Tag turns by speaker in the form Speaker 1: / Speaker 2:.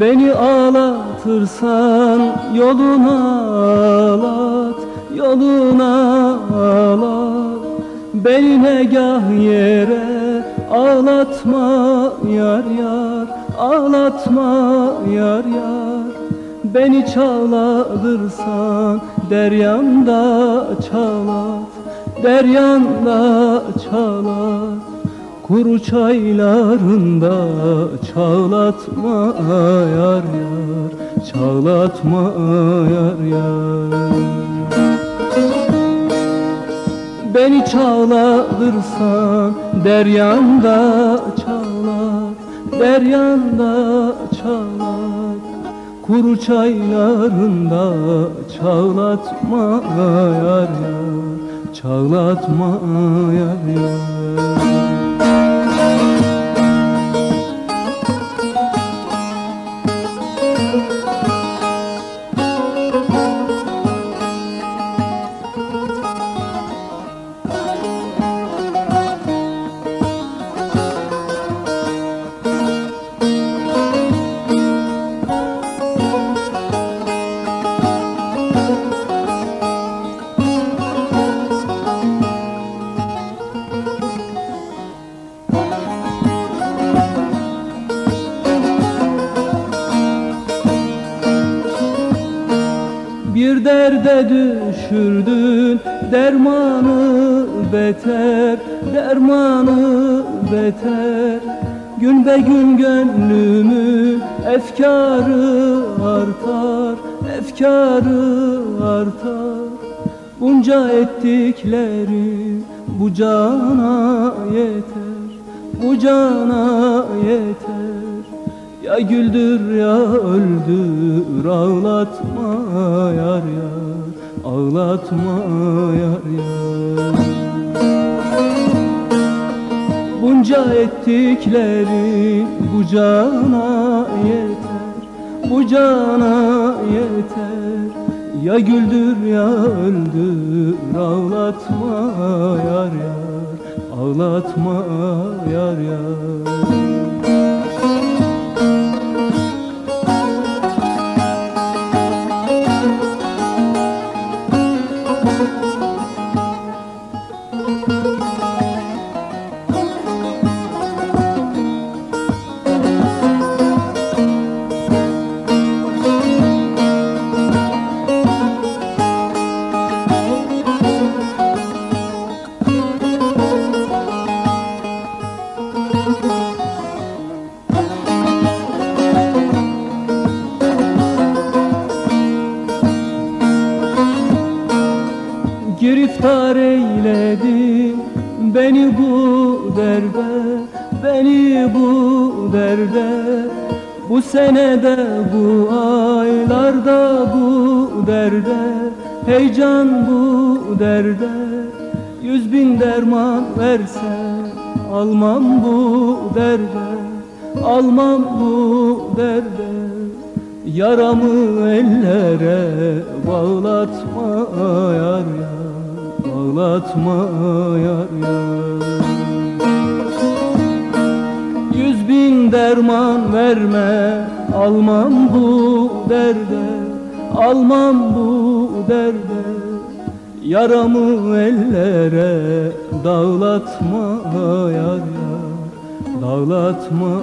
Speaker 1: Beni ağlatırsan yoluna ağlat Yoluna ağlat. Beni negah yere ağlatma yar yar Ağlatma yar yar. Beni çağladırsan deryanda çalat Deryanda çalat Kuru çaylarında çağlatma yar yar Çağlatma yar yar. Beni çağladırsan deryanda çalat Deryanda çalat Kuru çaylarında çağlatma yar yar Çağlatma yar yar Derde düşürdün dermanı beter Dermanı beter. Gün be gün gönlümü efkarı artar Efkarı artar. Bunca ettiklerim bu cana yeter Bu cana yeter ya güldür ya öldür ağlatma yar yar Ağlatma yar yar. Bunca ettikleri bu cana yeter Bu cana yeter. Ya güldür ya öldür ağlatma yar yar Ağlatma yar yar Música Giriftar eyledin beni bu derde Beni bu derde. Bu senede bu aylarda bu derde. Heyecan bu derde. Yüz bin derman versen Almam bu derde. Almam bu derde. Yaramı ellere bağlatma yar yar Bağlatma yar. Yar Yüz bin derman verme Almam bu derde Almam bu derde. Yaramı ellere dağlatma yar yar Dağlatma